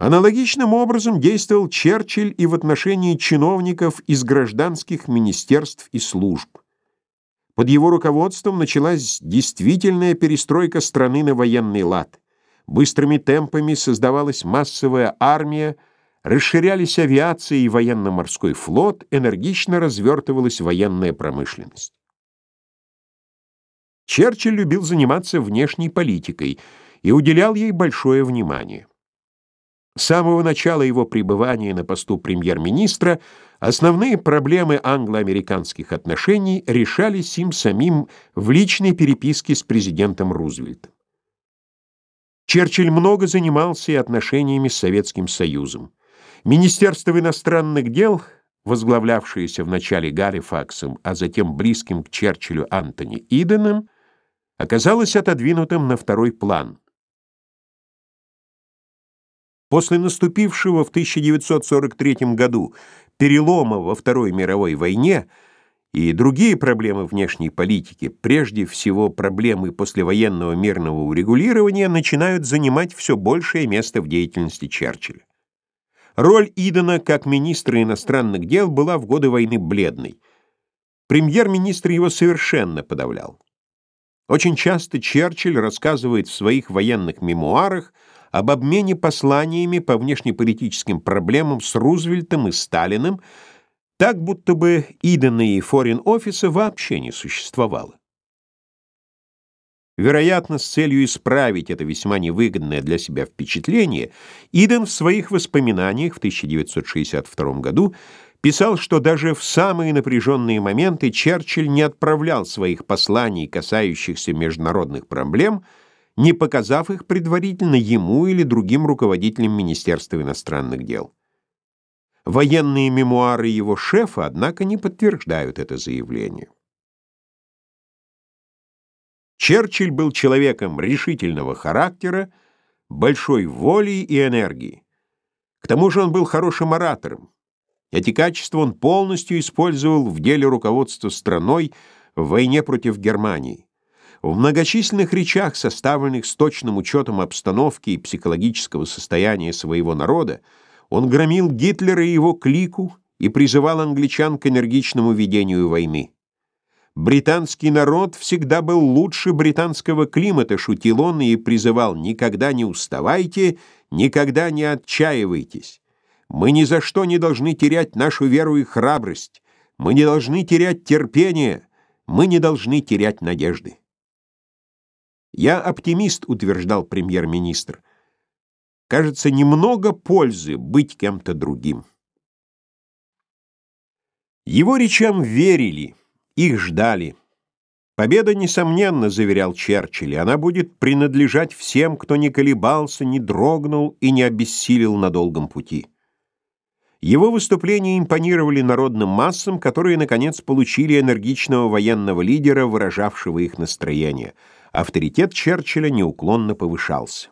Аналогичным образом действовал Черчилль и в отношении чиновников из гражданских министерств и служб. Под его руководством началась действительная перестройка страны на военный лад. Быстрыми темпами создавалась массовая армия, расширялись авиация и военно-морской флот, энергично развертывалась военная промышленность. Черчилль любил заниматься внешней политикой и уделял ей большое внимание. С самого начала его пребывания на посту премьер-министра основные проблемы англо-американских отношений решались им самим в личной переписке с президентом Рузвельтом. Черчилль много занимался и отношениями с Советским Союзом. Министерство иностранных дел, возглавлявшееся вначале Галифаксом, а затем близким к Черчиллю Антони Иденом, оказалось отодвинутым на второй план. После наступившего в 1943 году перелома во Второй мировой войне и другие проблемы внешней политики, прежде всего проблемы послевоенного мирного урегулирования, начинают занимать все большее место в деятельности Черчилля. Роль Идена как министра иностранных дел была в годы войны бледной. Премьер-министр его совершенно подавлял. Очень часто Черчилль рассказывает в своих военных мемуарах об обмене посланиями по внешнеполитическим проблемам с Рузвельтом и Сталиным, так будто бы Идена и форин-офиса вообще не существовало. Вероятно, с целью исправить это весьма невыгодное для себя впечатление, Иден в своих воспоминаниях в 1962 году писал, что даже в самые напряженные моменты Черчилль не отправлял своих посланий, касающихся международных проблем, не показав их предварительно ему или другим руководителям Министерства иностранных дел. Военные мемуары его шефа, однако, не подтверждают это заявление. Черчилль был человеком решительного характера, большой воли и энергии. К тому же он был хорошим оратором. Эти качества он полностью использовал в деле руководства страной в войне против Германии. В многочисленных речах, составленных с точным учетом обстановки и психологического состояния своего народа, он громил Гитлера и его клику и призывал англичан к энергичному ведению войны. «Британский народ всегда был лучше британского климата», — шутил он и призывал «никогда не уставайте, никогда не отчаивайтесь. Мы ни за что не должны терять нашу веру и храбрость, мы не должны терять терпение, мы не должны терять надежды». «Я оптимист», — утверждал премьер-министр. «Кажется, немного пользы быть кем-то другим». Его речам верили, их ждали. Победа, несомненно, заверял Черчилль, она будет принадлежать всем, кто не колебался, не дрогнул и не обессилел на долгом пути. Его выступления импонировали народным массам, которые, наконец, получили энергичного военного лидера, выражавшего их настроение. Авторитет Черчилля неуклонно повышался.